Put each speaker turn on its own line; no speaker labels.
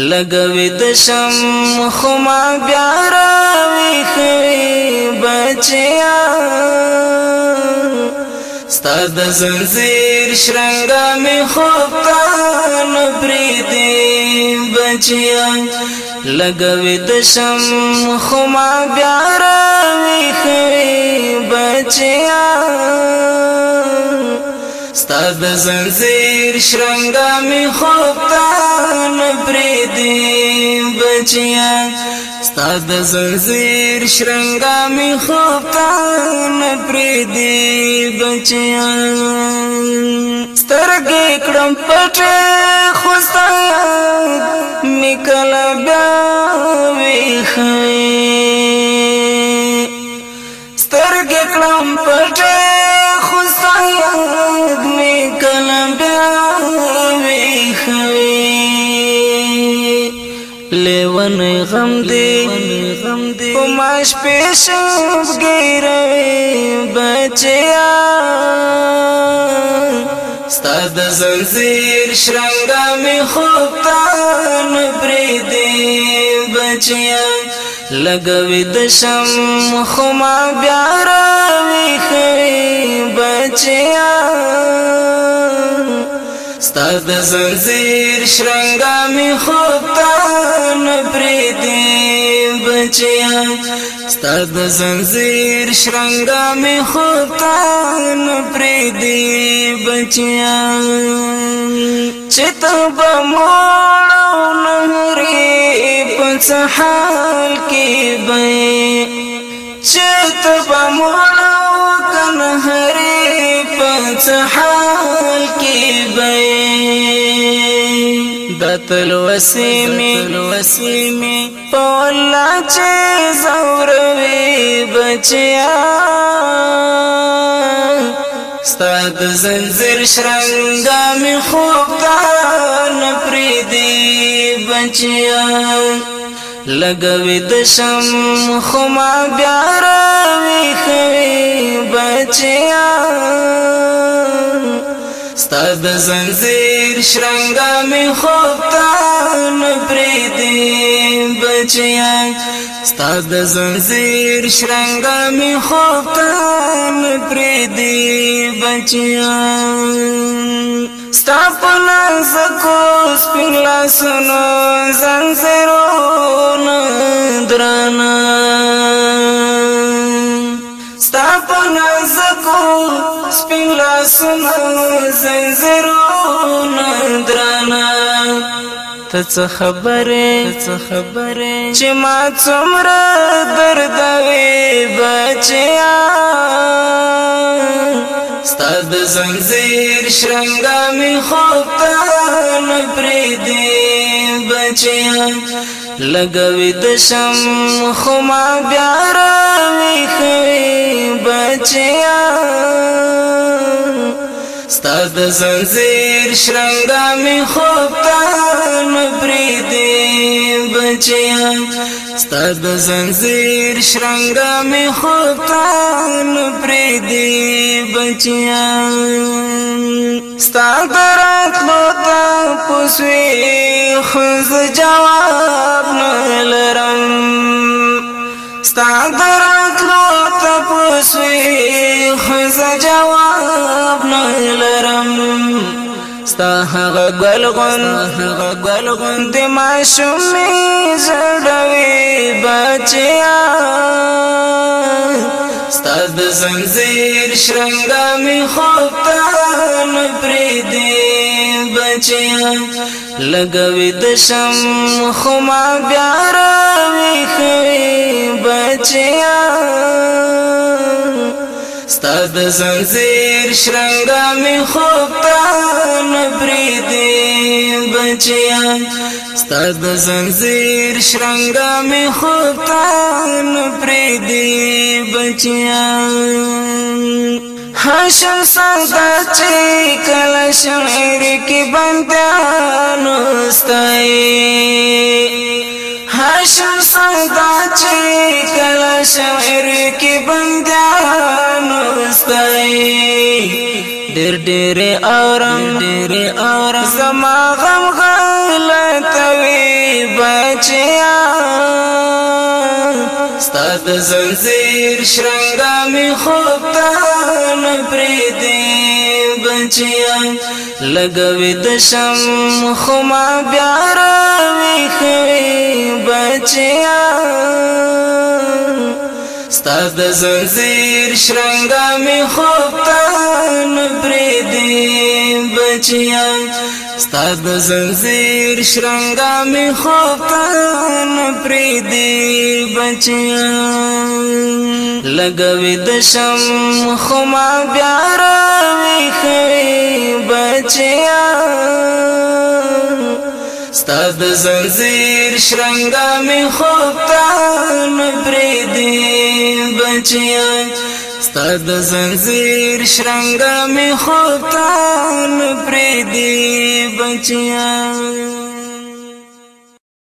لګوي د شم خما بیا راوي خوي بچیا ستاد زنجیر شرنګا می خوب تا نبري دي بچیا لګوي د شم خما بیا راوي خوي بچیا ستاد زنزیر شرنگا می خوب تان پریدی بچیا ستاد زنزیر شرنگا می خوب تان پریدی بچیا سترگی کڑم پٹے خوستا می کلا پنې غم دې او ماش پېښو ګیرې بچیا ستاد زنجیر شرنګا می خوب تان پرې دې بچیا لګوي د شم خو ما بیا راوي خې بچیا ستاد زنجیر شرنګا می خوب تان پری دی بچیا ستاد زنجیر شرنگا می خوتان پری دی بچیا چتو بموڑو نهری پس حال کی بے چتو بموڑو کنهری پس حال کی بے دتل وسیمی وسیمی پولا چه زوروی بچیا ستاد زنزیر شرنگا می خوب کان پریدی بچیا لګوي د شم خو ما بیا راوي خوي بچیا ستاد زنزیر شرنگا می خوب تا نپریدی بچیا ستاد زنزیر شرنگا می خوب تا نپریدی بچیا ستا پلان سکو سپین لاسونو زنزیرون درانا ستا په نازکو سپین لاسونو زنځیرونه درانه ته څه خبرې څه خبرې چې ما څومره درد وي بچیا ستا د زنځیر شرنګا می خوب ته نه پریدي بچیا لګوي د شم خو ما بیا را وی خوي بچیا ستاد زنجیر شرنګا می خوب تر مبریدی بچیا ستاد زنجیر شرنګا می خوب تر مبریدی بچیا ستاد راتلو ته پوسوي خز جواب نه لرم ستاد راتلو سوی خز جواب نه لرم ستا هغه ګل غون هغه ګل غون د ماشوم می زړوي بچیا ستا د زنجیر شرنګا می خوب ته نه پریدي بچیا لګوي د شم خو ما بیا راوي خوي بچیا د زنجیر شرنګا می خوب تا نبریدي بچیا ستاد د زنجیر شرنګا می خوب تا نبریدي بچیا حشر سادا چې کله شعر کې بندانو ستای هاشم سودا چې کله شعر کې بندیانو ستای ډېر ډېر اورم ډېر اورم زما غم غلط وی بچیا ستاد زنجیر شرنګا می خوب ته نه پریدي بچیا لګوي د شم خو ما بیا راوي ستا د زنجیر شرنګا می خوب ته نبریدي بچیا ستا د زنجیر شرنګا می خوب ته نبریدي بچیا لګوي د شم خو ما بیا راوي خوي بچیا ستا د زنجیر شرنګا می خوب ته نبریدي بچیا ستاد زنجیر شرنګا می خوب تان پریدي بچیا